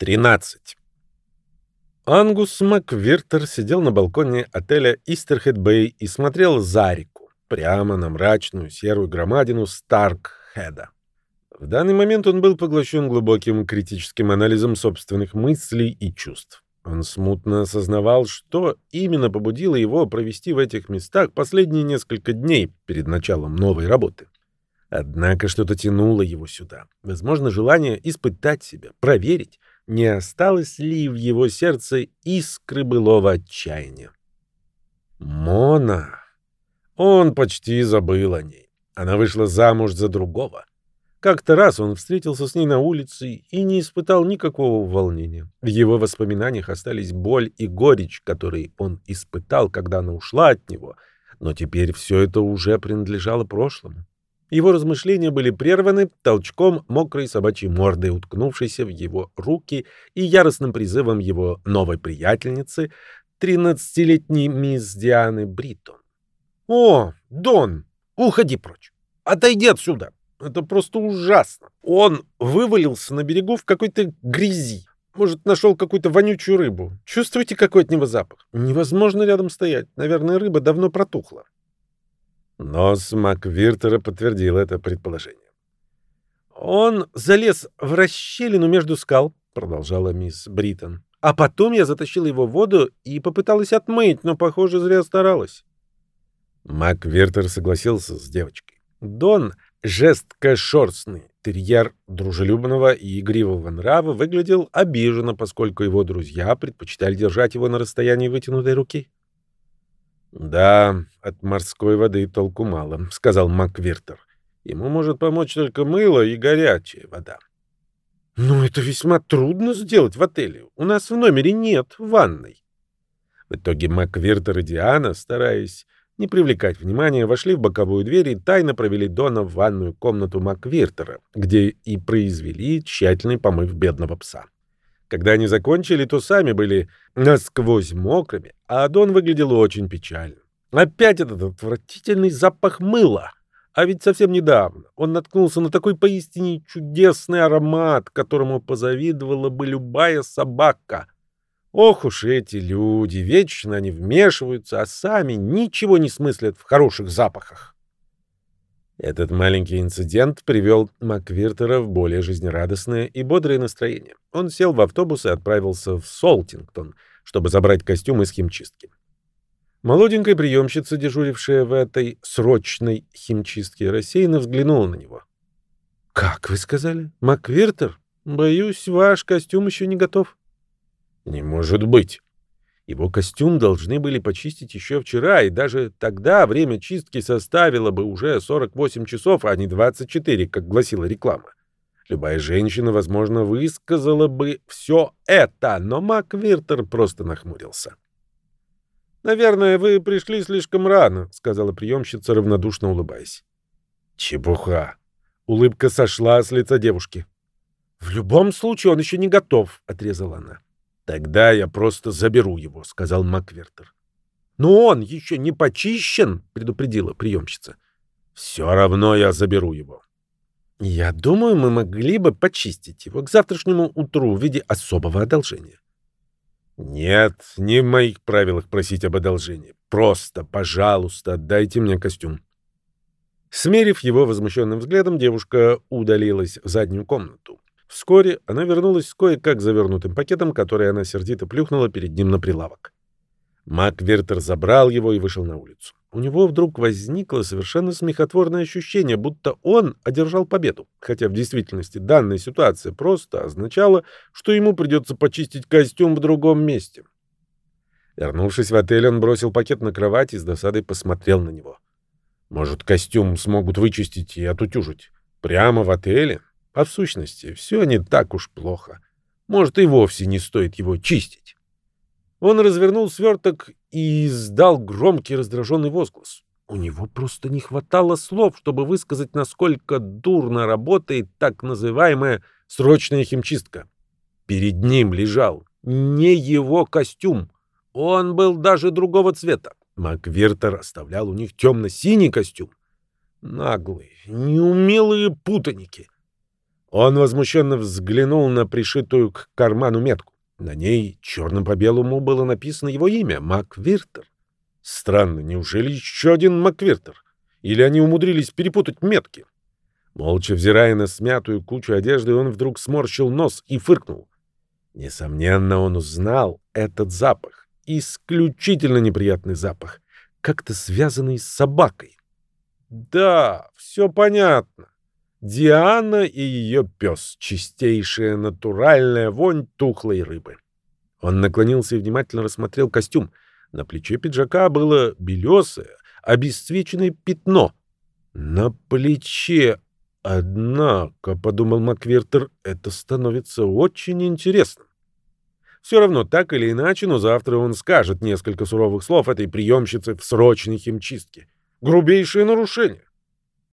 13. Ангус Маквиртер сидел на балконе отеля Истерхед Бэй и смотрел за реку, прямо на мрачную серую громадину Старкхеда. В данный момент он был поглощен глубоким критическим анализом собственных мыслей и чувств. Он смутно осознавал, что именно побудило его провести в этих местах последние несколько дней перед началом новой работы. Однако что-то тянуло его сюда. Возможно, желание испытать себя, проверить, не осталось ли в его сердце искры былого отчаяния. Мона. Он почти забыл о ней. Она вышла замуж за другого. Как-то раз он встретился с ней на улице и не испытал никакого волнения. В его воспоминаниях остались боль и горечь, которые он испытал, когда она ушла от него, но теперь все это уже принадлежало прошлому. Его размышления были прерваны толчком мокрой собачьей морды, уткнувшейся в его руки, и яростным призывом его новой приятельницы, тринадцатилетней мисс Дианы Бриттон. «О, Дон, уходи прочь! Отойди отсюда! Это просто ужасно! Он вывалился на берегу в какой-то грязи. Может, нашел какую-то вонючую рыбу. Чувствуете, какой от него запах? Невозможно рядом стоять. Наверное, рыба давно протухла. Нос Маквиртера подтвердил это предположение. «Он залез в расщелину между скал», — продолжала мисс Бриттон. «А потом я затащила его в воду и попыталась отмыть, но, похоже, зря старалась». Маквиртер согласился с девочкой. Дон, жесткошерстный терьер дружелюбного и игривого нрава, выглядел обиженно, поскольку его друзья предпочитали держать его на расстоянии вытянутой руки. «Да, от морской воды толку мало», — сказал Маквиртер. «Ему может помочь только мыло и горячая вода». «Но это весьма трудно сделать в отеле. У нас в номере нет ванной». В итоге Маквиртер и Диана, стараясь не привлекать внимания, вошли в боковую дверь и тайно провели Дона в ванную комнату Маквиртера, где и произвели тщательный помыв бедного пса. Когда они закончили, то сами были насквозь мокрыми, а Дон выглядел очень печально. Опять этот отвратительный запах мыла. А ведь совсем недавно он наткнулся на такой поистине чудесный аромат, которому позавидовала бы любая собака. Ох уж эти люди, вечно они вмешиваются, а сами ничего не смыслят в хороших запахах. Этот маленький инцидент привел Маквиртера в более жизнерадостное и бодрое настроение. Он сел в автобус и отправился в Солтингтон, чтобы забрать костюм из химчистки. Молоденькая приемщица, дежурившая в этой срочной химчистке, рассеянно взглянула на него. «Как вы сказали? Маквиртер? Боюсь, ваш костюм еще не готов». «Не может быть. Его костюм должны были почистить еще вчера, и даже тогда время чистки составило бы уже 48 часов, а не 24, как гласила реклама. Любая женщина, возможно, высказала бы все это, но Маквиртер просто нахмурился. «Наверное, вы пришли слишком рано», — сказала приемщица, равнодушно улыбаясь. «Чепуха!» Улыбка сошла с лица девушки. «В любом случае он еще не готов», — отрезала она. «Тогда я просто заберу его», — сказал Маквертер. «Но он еще не почищен», — предупредила приемщица. «Все равно я заберу его». «Я думаю, мы могли бы почистить его к завтрашнему утру в виде особого одолжения». «Нет, не в моих правилах просить об одолжении. Просто, пожалуйста, отдайте мне костюм». Смерив его возмущенным взглядом, девушка удалилась в заднюю комнату. Вскоре она вернулась с кое-как завернутым пакетом, который она сердито плюхнула перед ним на прилавок. Мак Вертер забрал его и вышел на улицу. У него вдруг возникло совершенно смехотворное ощущение, будто он одержал победу, хотя в действительности данная ситуация просто означала, что ему придется почистить костюм в другом месте. Вернувшись в отель, он бросил пакет на кровать и с досадой посмотрел на него. Может, костюм смогут вычистить и отутюжить? Прямо в отеле? А в сущности, все не так уж плохо. Может, и вовсе не стоит его чистить. Он развернул сверток и издал громкий раздраженный возглас. У него просто не хватало слов, чтобы высказать, насколько дурно работает так называемая срочная химчистка. Перед ним лежал не его костюм. Он был даже другого цвета. Маквертер оставлял у них темно-синий костюм. Наглые, неумелые путаники. Он возмущенно взглянул на пришитую к карману метку. На ней черным по белому было написано его имя — Маквиртер. Странно, неужели еще один Маквиртер? Или они умудрились перепутать метки? Молча взирая на смятую кучу одежды, он вдруг сморщил нос и фыркнул. Несомненно, он узнал этот запах. Исключительно неприятный запах, как-то связанный с собакой. Да, все понятно. Диана и ее пес, чистейшая натуральная вонь тухлой рыбы. Он наклонился и внимательно рассмотрел костюм. На плече пиджака было белесое, обесцвеченное пятно. На плече, однако, — подумал Маквертер, — это становится очень интересным. Все равно, так или иначе, но завтра он скажет несколько суровых слов этой приемщице в срочной химчистке. Грубейшее нарушение.